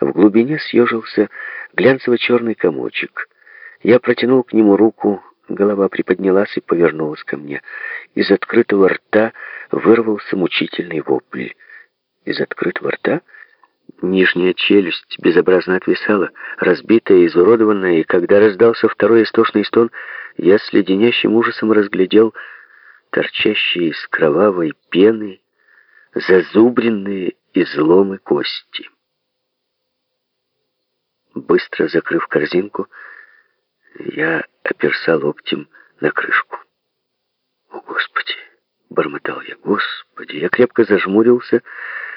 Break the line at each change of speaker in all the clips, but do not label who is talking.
В глубине съежился глянцево-черный комочек. Я протянул к нему руку, голова приподнялась и повернулась ко мне. Из открытого рта вырвался мучительный вопль. Из открытого рта нижняя челюсть безобразно отвисала, разбитая, изуродованная, и когда раздался второй истошный стон, я с леденящим ужасом разглядел торчащие из кровавой пены зазубренные изломы кости. Быстро закрыв корзинку, я оперся локтем на крышку. «О, Господи!» — бормотал я. «Господи!» Я крепко зажмурился,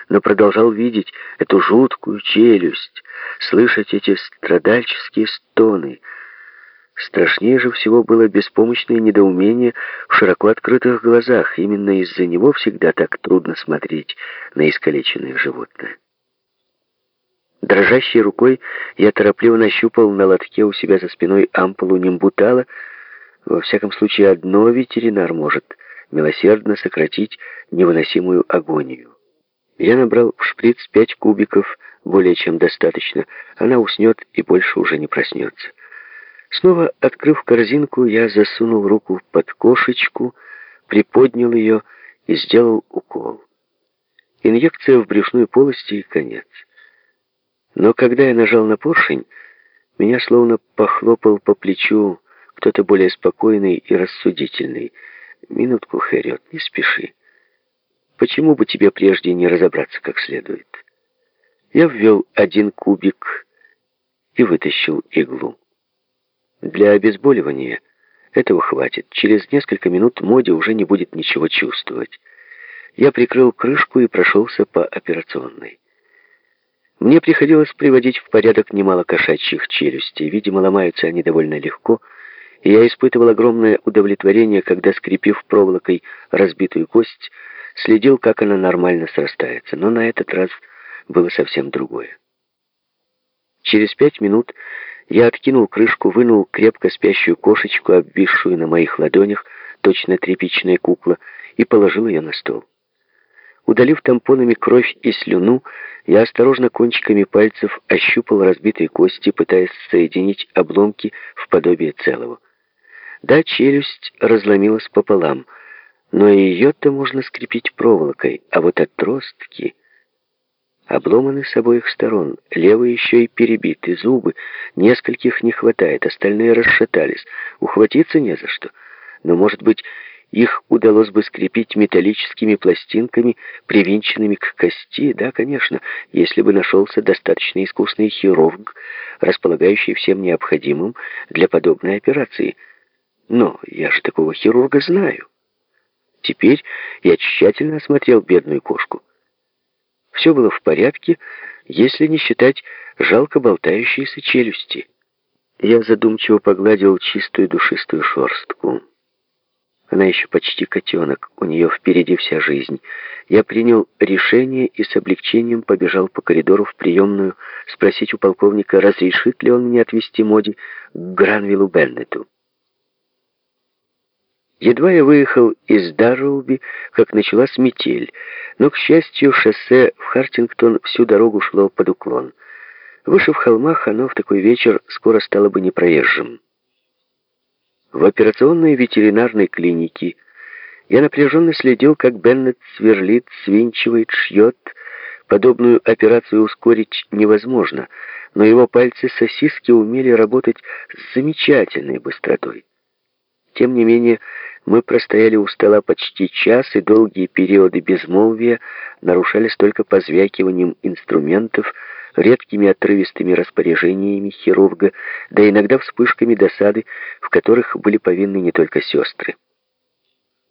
но продолжал видеть эту жуткую челюсть, слышать эти страдальческие стоны. Страшнее же всего было беспомощное недоумение в широко открытых глазах. Именно из-за него всегда так трудно смотреть на искалеченное животное. Дрожащей рукой я торопливо нащупал на лотке у себя за спиной ампулу нимбутала. Во всяком случае, одно ветеринар может милосердно сократить невыносимую агонию. Я набрал в шприц пять кубиков, более чем достаточно. Она уснет и больше уже не проснется. Снова открыв корзинку, я засунул руку под кошечку, приподнял ее и сделал укол. Инъекция в брюшную полость и конец. Но когда я нажал на поршень, меня словно похлопал по плечу кто-то более спокойный и рассудительный. «Минутку, Хэрриот, не спеши. Почему бы тебе прежде не разобраться как следует?» Я ввел один кубик и вытащил иглу. Для обезболивания этого хватит. Через несколько минут Моди уже не будет ничего чувствовать. Я прикрыл крышку и прошелся по операционной. Мне приходилось приводить в порядок немало кошачьих челюстей. Видимо, ломаются они довольно легко, и я испытывал огромное удовлетворение, когда, скрепив проволокой разбитую кость, следил, как она нормально срастается. Но на этот раз было совсем другое. Через пять минут я откинул крышку, вынул крепко спящую кошечку, обвисшую на моих ладонях, точно тряпичная кукла, и положил ее на стол. Удалив тампонами кровь и слюну, я осторожно кончиками пальцев ощупал разбитые кости, пытаясь соединить обломки в подобие целого. Да, челюсть разломилась пополам, но ее-то можно скрепить проволокой, а вот отростки обломаны с обоих сторон, левый еще и перебиты, зубы, нескольких не хватает, остальные расшатались, ухватиться не за что. Но, может быть, их удалось бы скрепить металлическими пластинками, привинченными к кости, да, конечно, если бы нашелся достаточно искусный хирург, располагающий всем необходимым для подобной операции. Но я же такого хирурга знаю. Теперь я тщательно осмотрел бедную кошку. Все было в порядке, если не считать жалко болтающиеся челюсти. Я задумчиво погладил чистую душистую шерстку. Она еще почти котенок, у нее впереди вся жизнь. Я принял решение и с облегчением побежал по коридору в приемную спросить у полковника, разрешит ли он мне отвезти Моди к Гранвиллу Беннету. Едва я выехал из Дарроуби, как началась метель, но, к счастью, шоссе в Хартингтон всю дорогу шло под уклон. Выше в холмах оно в такой вечер скоро стало бы непроезжим. В операционной ветеринарной клинике я напряженно следил, как Беннет сверлит, свинчивает, шьет. Подобную операцию ускорить невозможно, но его пальцы-сосиски умели работать с замечательной быстротой. Тем не менее, мы простояли у стола почти час, и долгие периоды безмолвия нарушались только позвякиванием инструментов, редкими отрывистыми распоряжениями хирурга, да иногда вспышками досады, в которых были повинны не только сестры.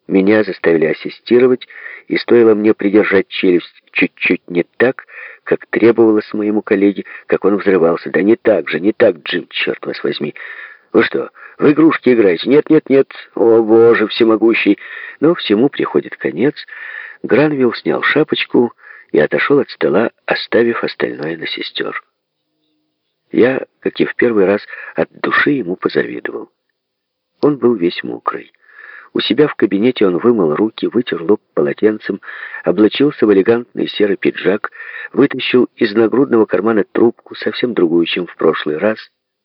Меня заставили ассистировать, и стоило мне придержать челюсть чуть-чуть не так, как требовалось моему коллеге, как он взрывался. Да не так же, не так, Джим, черт вас возьми. Вы что, в игрушки играете? Нет, нет, нет. О, боже, всемогущий. Но всему приходит конец. Гранвилл снял шапочку и отошел от стола, оставив остальное на сестер. Я, как и в первый раз, от души ему позавидовал. Он был весь мокрый. У себя в кабинете он вымыл руки, вытер лоб полотенцем, облачился в элегантный серый пиджак, вытащил из нагрудного кармана трубку, совсем другую, чем в прошлый раз —